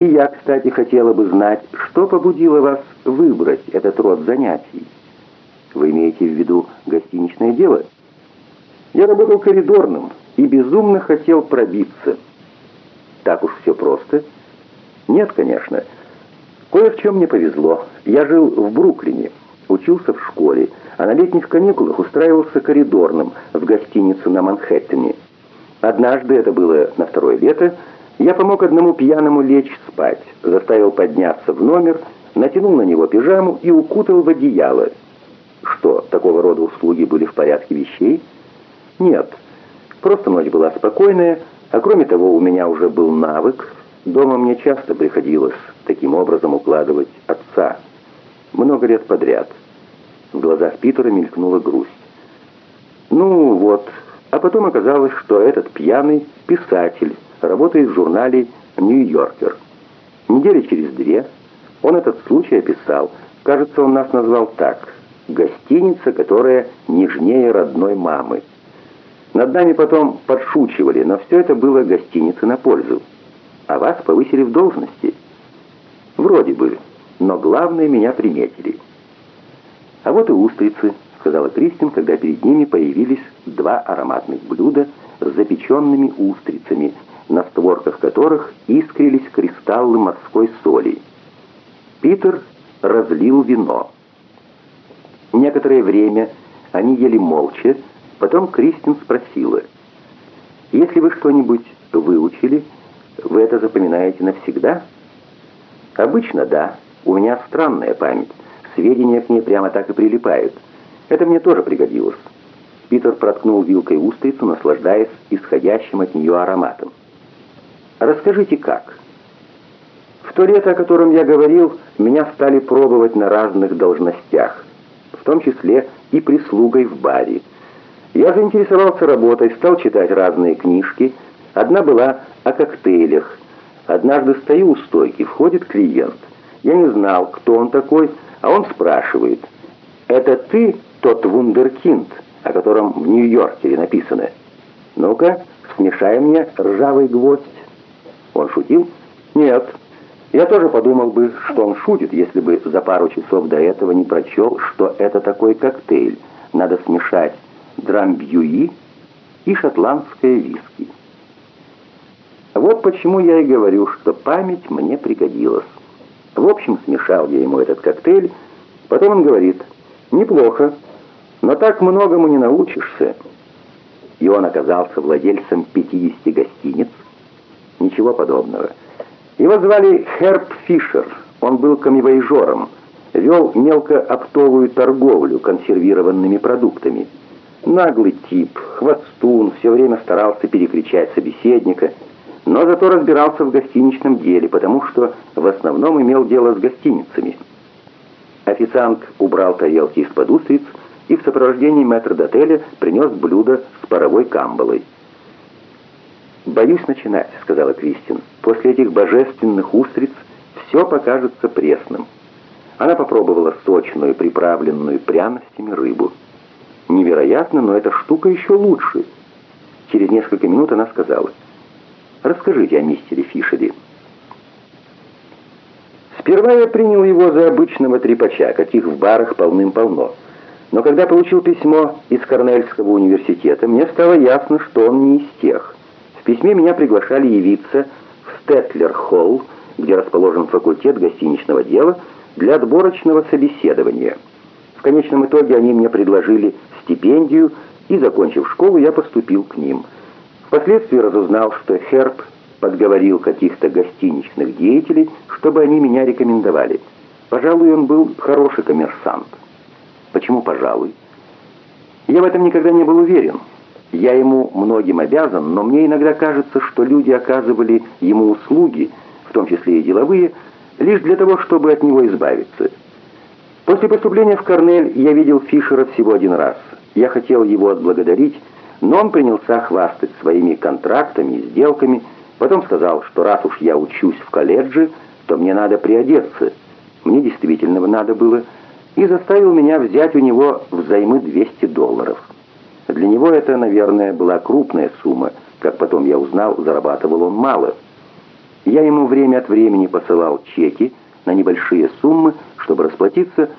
И я, кстати, хотела бы знать, что побудило вас выбрать этот род занятий. Вы имеете в виду гостиничное дело? Я работал коридорным и безумно хотел пробиться. Так уж все просто? Нет, конечно. Кое в чем мне повезло. Я жил в Бруклине, учился в школе, а на летних каникулах устраивался коридорным в гостиницу на Манхэттене. Однажды, это было на второе лето, я помог одному пьяному лечь спать, заставил подняться в номер, натянул на него пижаму и укутал в одеяло. Что, такого рода услуги были в порядке вещей? Нет, просто ночь была спокойная, а кроме того у меня уже был навык. Дома мне часто приходилось таким образом укладывать отца. Много лет подряд. В глазах Питера мелькнула грусть. Ну вот, а потом оказалось, что этот пьяный писатель, работает в журнале «Нью-Йоркер». Недели через две он этот случай описал. Кажется, он нас назвал так «Гостиница, которая нежнее родной мамы». Над нами потом подшучивали, но все это было гостинице на пользу. А вас повысили в должности. Вроде бы, но главное, меня приметили. А вот и устрицы, сказала Кристин, когда перед ними появились два ароматных блюда с запеченными устрицами, на створках которых искрились кристаллы морской соли. Питер разлил вино. Некоторое время они ели молча, потом Кристин спросила, «Если вы что-нибудь выучили, вы это запоминаете навсегда?» «Обычно да. У меня странная память. Сведения к ней прямо так и прилипают. Это мне тоже пригодилось». Питер проткнул вилкой устрицу, наслаждаясь исходящим от нее ароматом. Расскажите, как? В то лето, о котором я говорил, меня стали пробовать на разных должностях, в том числе и прислугой в баре. Я заинтересовался работой, стал читать разные книжки. Одна была о коктейлях. Однажды стою у стойки, входит клиент. Я не знал, кто он такой, а он спрашивает, «Это ты тот вундеркинд, о котором в Нью-Йорке написано? Ну-ка, смешай мне ржавый гвоздь». Он шутил? Нет. Я тоже подумал бы, что он шутит, если бы за пару часов до этого не прочел, что это такой коктейль. Надо смешать драмбьюи и шотландское виски. Вот почему я и говорю, что память мне пригодилась. В общем, смешал я ему этот коктейль, потом он говорит, неплохо, но так многому не научишься. И он оказался владельцем 50 гостиниц, Ничего подобного. Его звали Херб Фишер. Он был камевоежором. Вел мелкооптовую торговлю консервированными продуктами. Наглый тип, хвостун, все время старался перекричать собеседника, но зато разбирался в гостиничном деле, потому что в основном имел дело с гостиницами. Официант убрал тарелки из-под устриц и в сопровождении мэтра-дотеля принес блюдо с паровой камбалой. «Боюсь начинать», — сказала Кристин. «После этих божественных устриц все покажется пресным». Она попробовала сочную, приправленную пряностями рыбу. «Невероятно, но эта штука еще лучше». Через несколько минут она сказала, «Расскажите о мистере Фишере». Сперва я принял его за обычного трепача, каких в барах полным-полно. Но когда получил письмо из Корнельского университета, мне стало ясно, что он не из тех письме меня приглашали явиться в Стетлер-холл, где расположен факультет гостиничного дела, для отборочного собеседования. В конечном итоге они мне предложили стипендию, и, закончив школу, я поступил к ним. Впоследствии разузнал, что Херб подговорил каких-то гостиничных деятелей, чтобы они меня рекомендовали. Пожалуй, он был хороший коммерсант. Почему «пожалуй»? Я в этом никогда не был уверен. Я ему многим обязан, но мне иногда кажется, что люди оказывали ему услуги, в том числе и деловые, лишь для того, чтобы от него избавиться. После поступления в Корнель я видел Фишера всего один раз. Я хотел его отблагодарить, но он принялся хвастать своими контрактами и сделками, потом сказал, что раз уж я учусь в колледже, то мне надо приодеться. Мне действительно надо было, и заставил меня взять у него взаймы 200 долларов. Для него это, наверное, была крупная сумма. Как потом я узнал, зарабатывал он мало. Я ему время от времени посылал чеки на небольшие суммы, чтобы расплатиться